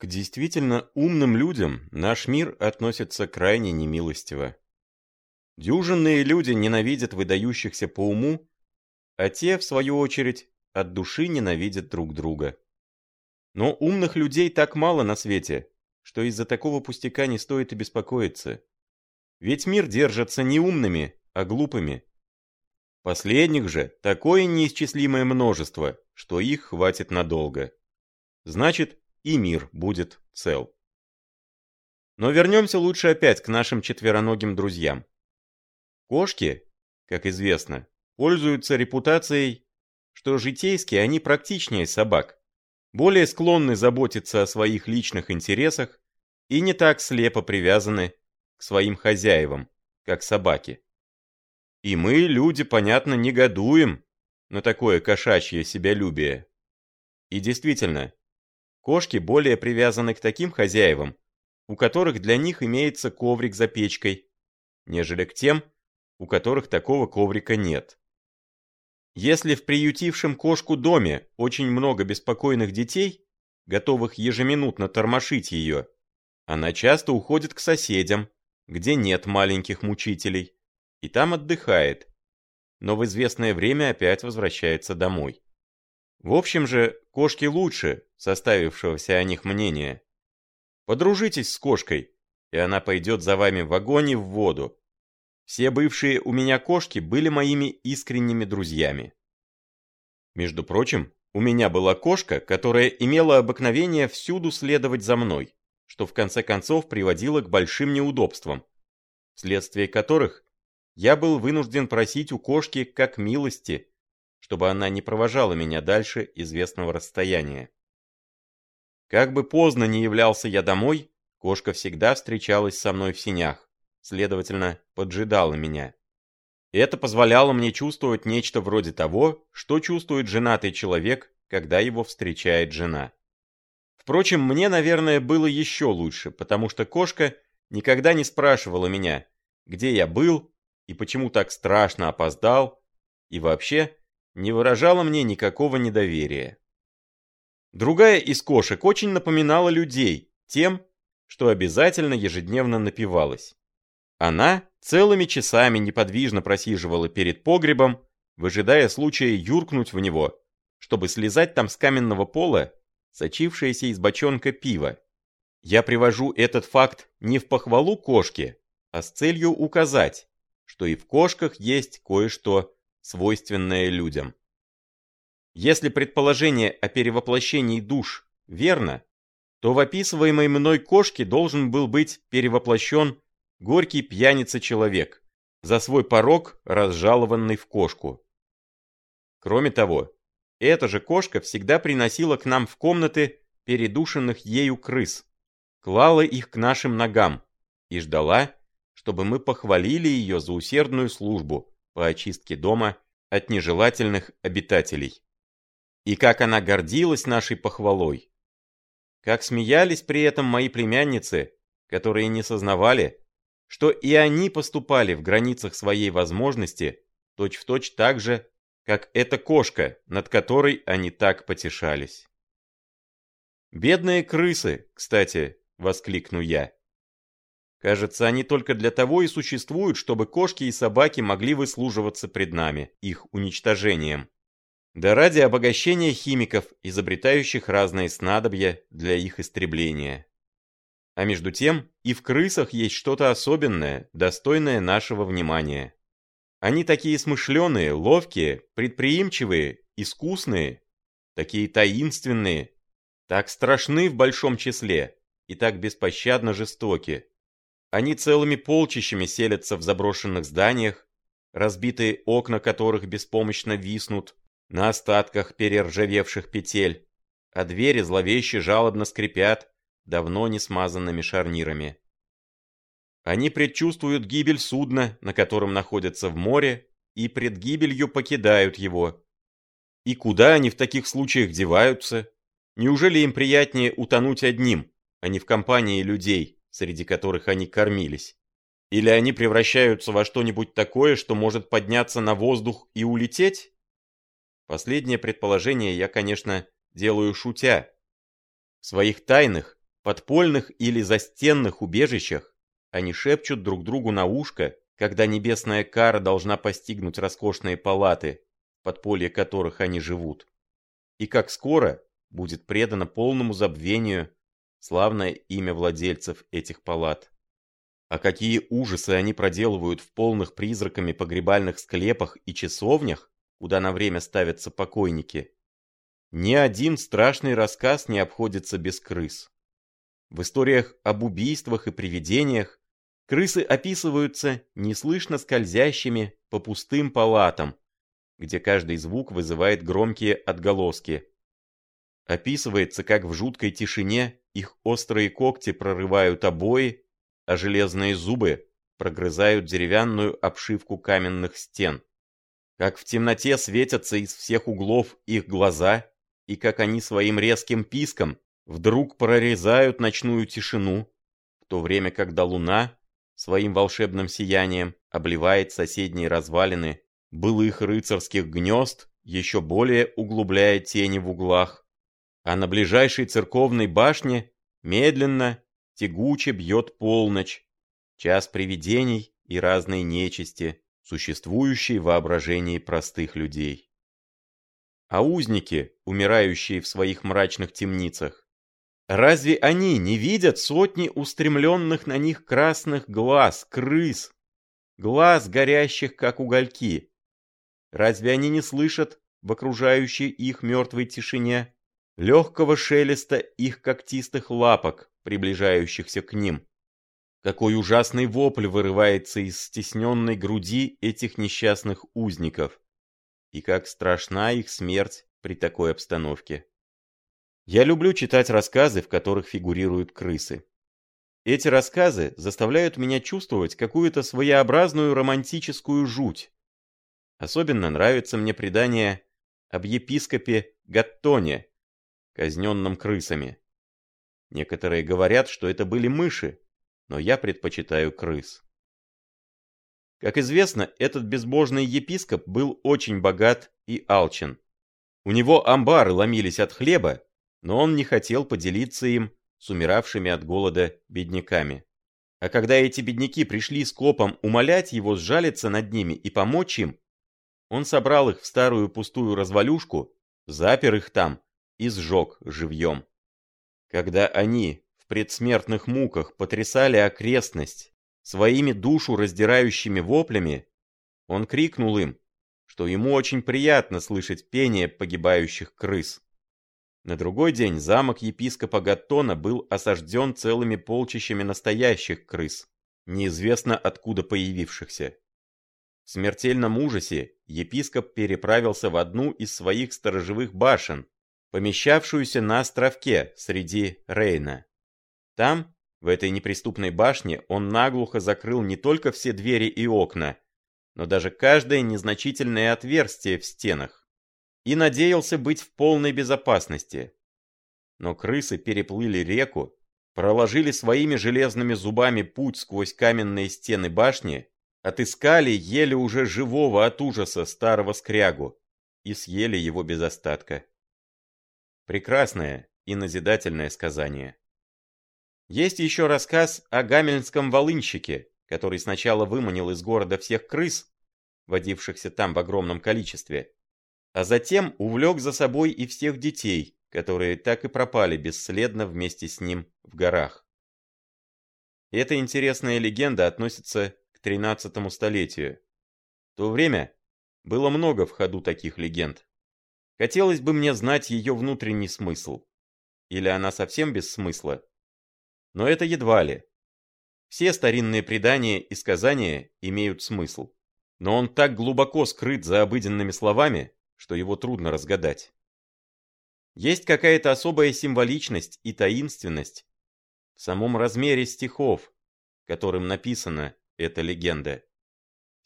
К действительно умным людям наш мир относится крайне немилостиво. Дюжинные люди ненавидят выдающихся по уму, а те, в свою очередь, от души ненавидят друг друга. Но умных людей так мало на свете, что из-за такого пустяка не стоит и беспокоиться. Ведь мир держится не умными, а глупыми. Последних же такое неисчислимое множество, что их хватит надолго. Значит, и мир будет цел. Но вернемся лучше опять к нашим четвероногим друзьям. Кошки, как известно, пользуются репутацией, что житейские они практичнее собак, более склонны заботиться о своих личных интересах и не так слепо привязаны к своим хозяевам, как собаки. И мы, люди, понятно, негодуем на такое кошачье себялюбие. И действительно, кошки более привязаны к таким хозяевам, у которых для них имеется коврик за печкой, нежели к тем, у которых такого коврика нет. Если в приютившем кошку доме очень много беспокойных детей, готовых ежеминутно тормошить ее, она часто уходит к соседям, где нет маленьких мучителей, и там отдыхает, но в известное время опять возвращается домой. В общем же, кошки лучше составившегося о них мнения. Подружитесь с кошкой, и она пойдет за вами в огонь и в воду. Все бывшие у меня кошки были моими искренними друзьями. Между прочим, у меня была кошка, которая имела обыкновение всюду следовать за мной, что в конце концов приводило к большим неудобствам, вследствие которых я был вынужден просить у кошки как милости, чтобы она не провожала меня дальше известного расстояния. Как бы поздно не являлся я домой, кошка всегда встречалась со мной в синях, следовательно, поджидала меня. Это позволяло мне чувствовать нечто вроде того, что чувствует женатый человек, когда его встречает жена. Впрочем, мне, наверное, было еще лучше, потому что кошка никогда не спрашивала меня, где я был и почему так страшно опоздал, и вообще не выражала мне никакого недоверия. Другая из кошек очень напоминала людей тем, что обязательно ежедневно напивалась. Она целыми часами неподвижно просиживала перед погребом, выжидая случая юркнуть в него, чтобы слезать там с каменного пола сочившееся из бочонка пива. Я привожу этот факт не в похвалу кошке, а с целью указать, что и в кошках есть кое-что, свойственное людям. Если предположение о перевоплощении душ верно, то в описываемой мной кошке должен был быть перевоплощен горький пьяница-человек, за свой порог разжалованный в кошку. Кроме того, эта же кошка всегда приносила к нам в комнаты передушенных ею крыс, клала их к нашим ногам и ждала, чтобы мы похвалили ее за усердную службу по очистке дома от нежелательных обитателей. И как она гордилась нашей похвалой. Как смеялись при этом мои племянницы, которые не сознавали, что и они поступали в границах своей возможности точь-в-точь точь так же, как эта кошка, над которой они так потешались. «Бедные крысы, кстати», — воскликну я. Кажется, они только для того и существуют, чтобы кошки и собаки могли выслуживаться пред нами, их уничтожением. Да ради обогащения химиков, изобретающих разные снадобья для их истребления. А между тем, и в крысах есть что-то особенное, достойное нашего внимания. Они такие смышленые, ловкие, предприимчивые, искусные, такие таинственные, так страшны в большом числе и так беспощадно жестоки. Они целыми полчищами селятся в заброшенных зданиях, разбитые окна которых беспомощно виснут на остатках перержавевших петель, а двери зловеще жалобно скрипят давно не смазанными шарнирами. Они предчувствуют гибель судна, на котором находятся в море, и пред гибелью покидают его. И куда они в таких случаях деваются? Неужели им приятнее утонуть одним, а не в компании людей? Среди которых они кормились. Или они превращаются во что-нибудь такое, что может подняться на воздух и улететь? Последнее предположение я, конечно, делаю шутя. В своих тайных подпольных или застенных убежищах они шепчут друг другу на ушко, когда небесная кара должна постигнуть роскошные палаты, подполье которых они живут. И как скоро будет предано полному забвению славное имя владельцев этих палат. А какие ужасы они проделывают в полных призраками погребальных склепах и часовнях, куда на время ставятся покойники. Ни один страшный рассказ не обходится без крыс. В историях об убийствах и привидениях крысы описываются неслышно скользящими по пустым палатам, где каждый звук вызывает громкие отголоски. Описывается, как в жуткой тишине их острые когти прорывают обои, а железные зубы прогрызают деревянную обшивку каменных стен. Как в темноте светятся из всех углов их глаза, и как они своим резким писком вдруг прорезают ночную тишину, в то время когда луна своим волшебным сиянием обливает соседние развалины былых рыцарских гнезд, еще более углубляя тени в углах, а на ближайшей церковной башне медленно, тягуче бьет полночь, час привидений и разной нечисти, существующей в воображении простых людей. А узники, умирающие в своих мрачных темницах, разве они не видят сотни устремленных на них красных глаз, крыс, глаз, горящих как угольки? Разве они не слышат в окружающей их мертвой тишине легкого шелеста их когтистых лапок, приближающихся к ним? Какой ужасный вопль вырывается из стесненной груди этих несчастных узников, и как страшна их смерть при такой обстановке. Я люблю читать рассказы, в которых фигурируют крысы. Эти рассказы заставляют меня чувствовать какую-то своеобразную романтическую жуть. Особенно нравится мне предание об епископе Гаттоне, казненном крысами. Некоторые говорят, что это были мыши, но я предпочитаю крыс. Как известно, этот безбожный епископ был очень богат и алчен. У него амбары ломились от хлеба, но он не хотел поделиться им с умиравшими от голода бедняками. А когда эти бедняки пришли с копом умолять его сжалиться над ними и помочь им, он собрал их в старую пустую развалюшку, запер их там и сжег живьем. Когда они в предсмертных муках потрясали окрестность Своими душу раздирающими воплями он крикнул им, что ему очень приятно слышать пение погибающих крыс. На другой день замок епископа Гаттона был осажден целыми полчищами настоящих крыс, неизвестно откуда появившихся. В смертельном ужасе епископ переправился в одну из своих сторожевых башен, помещавшуюся на островке среди Рейна. Там в этой неприступной башне он наглухо закрыл не только все двери и окна, но даже каждое незначительное отверстие в стенах. И надеялся быть в полной безопасности. Но крысы переплыли реку, проложили своими железными зубами путь сквозь каменные стены башни, отыскали еле уже живого от ужаса старого скрягу и съели его без остатка. Прекрасное и назидательное сказание. Есть еще рассказ о гамельнском волынщике, который сначала выманил из города всех крыс, водившихся там в огромном количестве, а затем увлек за собой и всех детей, которые так и пропали бесследно вместе с ним в горах. Эта интересная легенда относится к 13 столетию. В то время было много в ходу таких легенд. Хотелось бы мне знать ее внутренний смысл. Или она совсем без смысла, но это едва ли. Все старинные предания и сказания имеют смысл. Но он так глубоко скрыт за обыденными словами, что его трудно разгадать. Есть какая-то особая символичность и таинственность в самом размере стихов, которым написана эта легенда.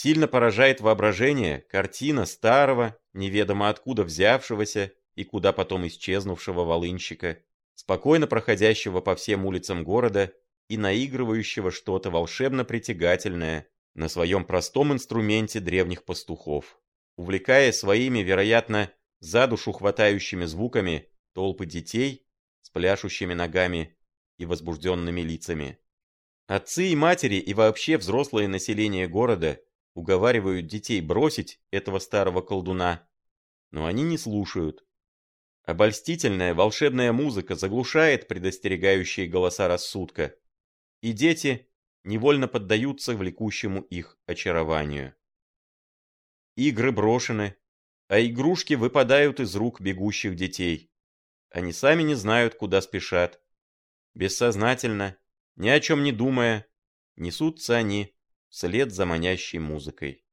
Сильно поражает воображение картина старого, неведомо откуда взявшегося и куда потом исчезнувшего волынщика, спокойно проходящего по всем улицам города и наигрывающего что-то волшебно притягательное на своем простом инструменте древних пастухов, увлекая своими, вероятно, за душу хватающими звуками толпы детей с пляшущими ногами и возбужденными лицами. Отцы и матери и вообще взрослое население города уговаривают детей бросить этого старого колдуна, но они не слушают. Обольстительная волшебная музыка заглушает предостерегающие голоса рассудка, и дети невольно поддаются влекущему их очарованию. Игры брошены, а игрушки выпадают из рук бегущих детей. Они сами не знают, куда спешат. Бессознательно, ни о чем не думая, несутся они вслед за манящей музыкой.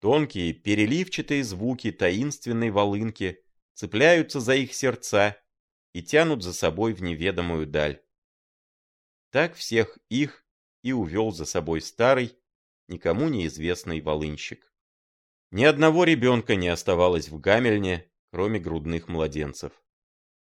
Тонкие, переливчатые звуки таинственной волынки цепляются за их сердца и тянут за собой в неведомую даль. Так всех их и увел за собой старый, никому неизвестный волынщик. Ни одного ребенка не оставалось в Гамельне, кроме грудных младенцев.